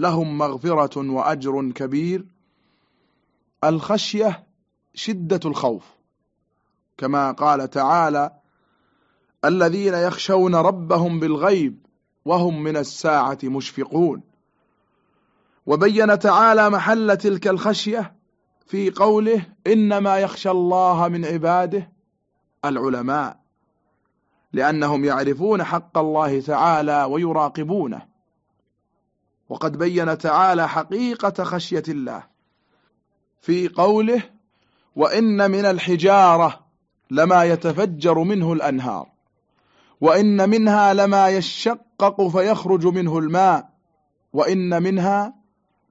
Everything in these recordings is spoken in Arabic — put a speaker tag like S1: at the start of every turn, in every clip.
S1: لهم مغفرة وأجر كبير. الخشية شدة الخوف كما قال تعالى الذين يخشون ربهم بالغيب وهم من الساعة مشفقون. وبين تعالى محل تلك الخشية في قوله إنما يخشى الله من عباده العلماء لأنهم يعرفون حق الله تعالى ويراقبونه. وقد بين تعالى حقيقة خشية الله في قوله وإن من الحجارة لما يتفجر منه الأنهار وإن منها لما يشقق فيخرج منه الماء وإن منها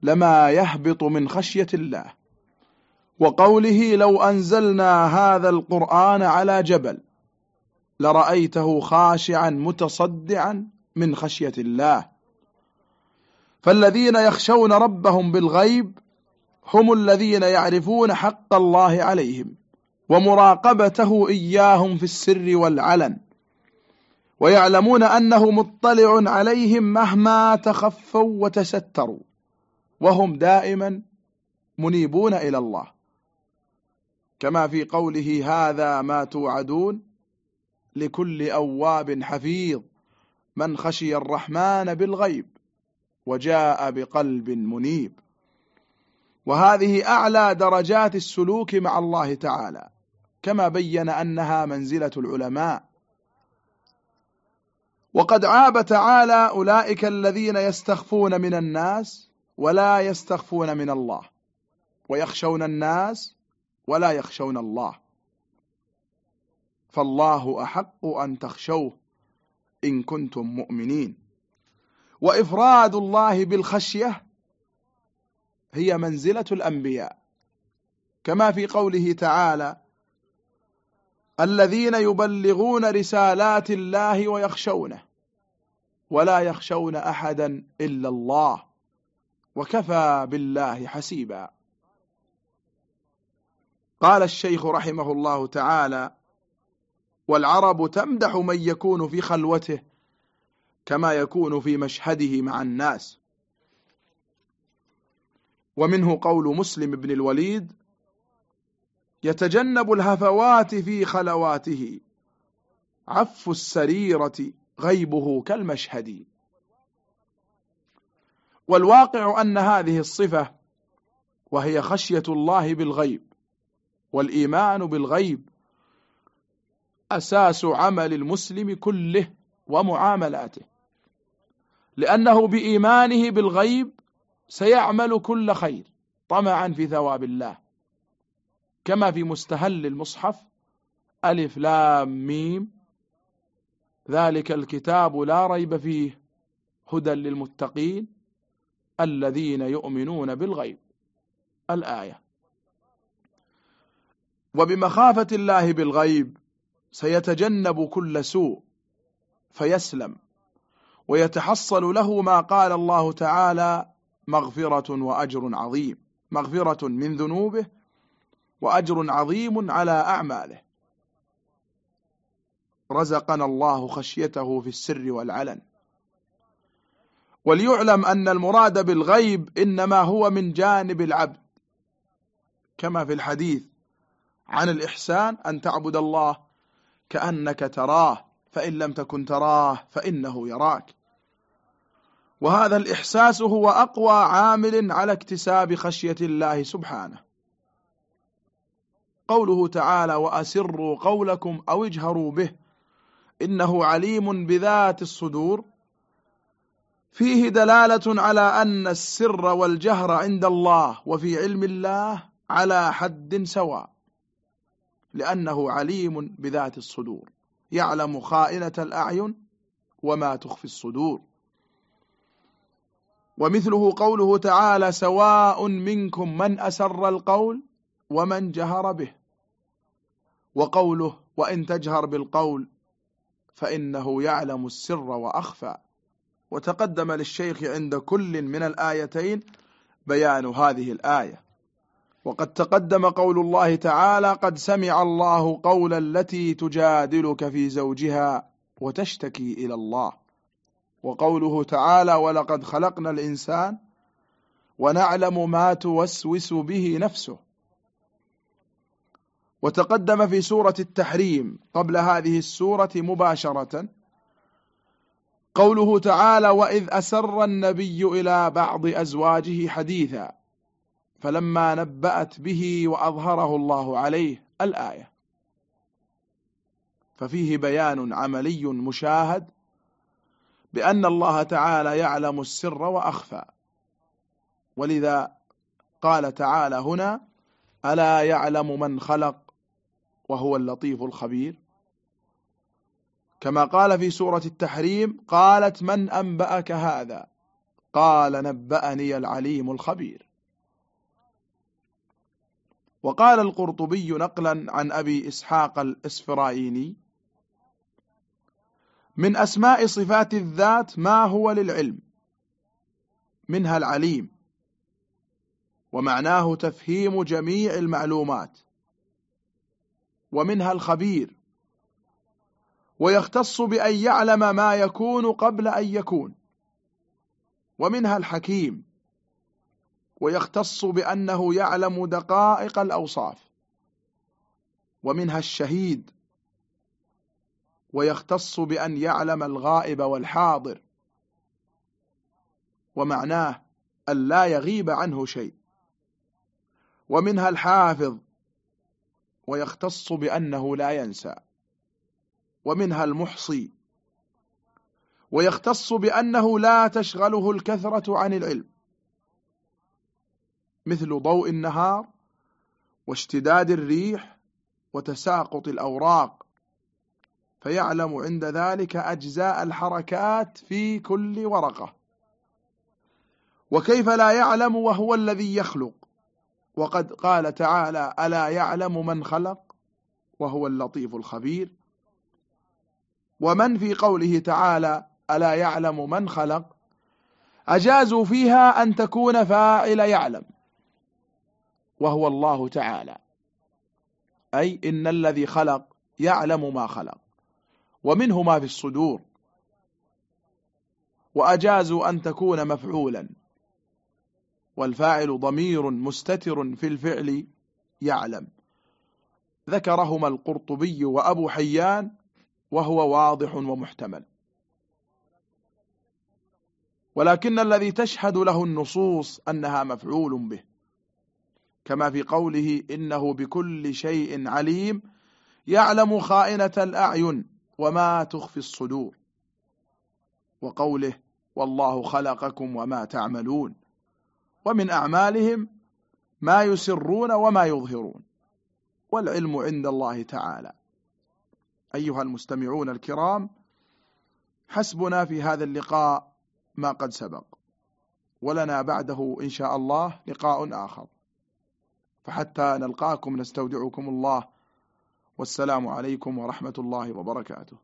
S1: لما يهبط من خشية الله وقوله لو أنزلنا هذا القرآن على جبل لرأيته خاشعا متصدعا من خشية الله فالذين يخشون ربهم بالغيب هم الذين يعرفون حق الله عليهم ومراقبته إياهم في السر والعلن ويعلمون أنه مطلع عليهم مهما تخفوا وتستروا وهم دائما منيبون إلى الله. كما في قوله هذا ما توعدون لكل أواب حفيظ من خشي الرحمن بالغيب. وجاء بقلب منيب. وهذه أعلى درجات السلوك مع الله تعالى كما بين أنها منزلة العلماء. وقد عاب تعالى أولئك الذين يستخفون من الناس ولا يستخفون من الله ويخشون الناس ولا يخشون الله. فالله أحق أن تخشوه إن كنتم مؤمنين. وإفراد الله بالخشية هي منزلة الأنبياء. كما في قوله تعالى الذين يبلغون رسالات الله ويخشونه ولا يخشون أحدا إلا الله وكفى بالله حسيبا. قال الشيخ رحمه الله تعالى والعرب تمدح من يكون في خلوته كما يكون في مشهده مع الناس. ومنه قول مسلم بن الوليد يتجنب الهفوات في خلواته عف السريرة غيبه كالمشهد. والواقع أن هذه الصفة وهي خشية الله بالغيب والإيمان بالغيب أساس عمل المسلم كله ومعاملاته. لأنه بإيمانه بالغيب سيعمل كل خير طمعا في ثواب الله. كما في مستهل المصحف ألف لام ميم ذلك الكتاب لا ريب فيه هدى للمتقين الذين يؤمنون بالغيب. الآية وبمخافة الله بالغيب سيتجنب كل سوء فيسلم. ويتحصل له ما قال الله تعالى مغفرة وأجر عظيم. مغفرة من ذنوبه وأجر عظيم على أعماله. رزقنا الله خشيته في السر والعلن. وليعلم أن المراد بالغيب إنما هو من جانب العبد. كما في الحديث عن الإحسان أن تعبد الله كأنك تراه. فإن لم تكن تراه فإنه يراك. وهذا الإحساس هو أقوى عامل على اكتساب خشية الله سبحانه. قوله تعالى وأسروا قولكم أو اجهروا به إنه عليم بذات الصدور. فيه دلالة على أن السر والجهر عند الله وفي علم الله على حد سواء لأنه عليم بذات الصدور. يعلم خائنة الأعين وما تخفي الصدور. ومثله قوله تعالى سواء منكم من أسر القول ومن جهر به. وقوله وإن تجهر بالقول فإنه يعلم السر وأخفى. وتقدم للشيخ عند كل من الآيتين بيان هذه الآية. وقد تقدم قول الله تعالى قد سمع الله قول التي تجادلك في زوجها وتشتكي إلى الله. وقوله تعالى ولقد خلقنا الإنسان ونعلم ما توسوس به نفسه. وتقدم في سورة التحريم قبل هذه السورة مباشرة قوله تعالى وإذ أسر النبي إلى بعض أزواجه حديثا. فلما نبأت به وأظهره الله عليه الآية. ففيه بيان عملي مشاهد بأن الله تعالى يعلم السر وأخفى. ولذا قال تعالى هنا ألا يعلم من خلق وهو اللطيف الخبير. كما قال في سورة التحريم قالت من أنبأك هذا؟ قال نبأني العليم الخبير. وقال القرطبي نقلا عن أبي إسحاق الإسفرايني من أسماء صفات الذات ما هو للعلم منها العليم ومعناه تفهيم جميع المعلومات ومنها الخبير ويختص بأن يعلم ما يكون قبل أن يكون ومنها الحكيم. ويختص بأنه يعلم دقائق الأوصاف ومنها الشهيد ويختص بأن يعلم الغائب والحاضر ومعناه أن لا يغيب عنه شيء ومنها الحافظ ويختص بأنه لا ينسى ومنها المحصي ويختص بأنه لا تشغله الكثرة عن العلم. مثل ضوء النهار واشتداد الريح وتساقط الأوراق. فيعلم عند ذلك أجزاء الحركات في كل ورقة. وكيف لا يعلم وهو الذي يخلق؟ وقد قال تعالى ألا يعلم من خلق؟ وهو اللطيف الخبير. ومن في قوله تعالى ألا يعلم من خلق؟ أجازوا فيها أن تكون فاعل يعلم. وهو الله تعالى. أي إن الذي خلق يعلم ما خلق. ومنه ما في الصدور. وأجازوا أن تكون مفعولا. والفاعل ضمير مستتر في الفعل يعلم. ذكرهما القرطبي وأبو حيان وهو واضح ومحتمل. ولكن الذي تشهد له النصوص أنها مفعول به. كما في قوله إنه بكل شيء عليم يعلم خائنة الأعين وما تخفي الصدور. وقوله والله خلقكم وما تعملون. ومن أعمالهم ما يسرون وما يظهرون. والعلم عند الله تعالى. أيها المستمعون الكرام حسبنا في هذا اللقاء ما قد سبق. ولنا بعده إن شاء الله لقاء آخر. فحتى نلقاكم نستودعكم الله. والسلام عليكم ورحمة الله وبركاته.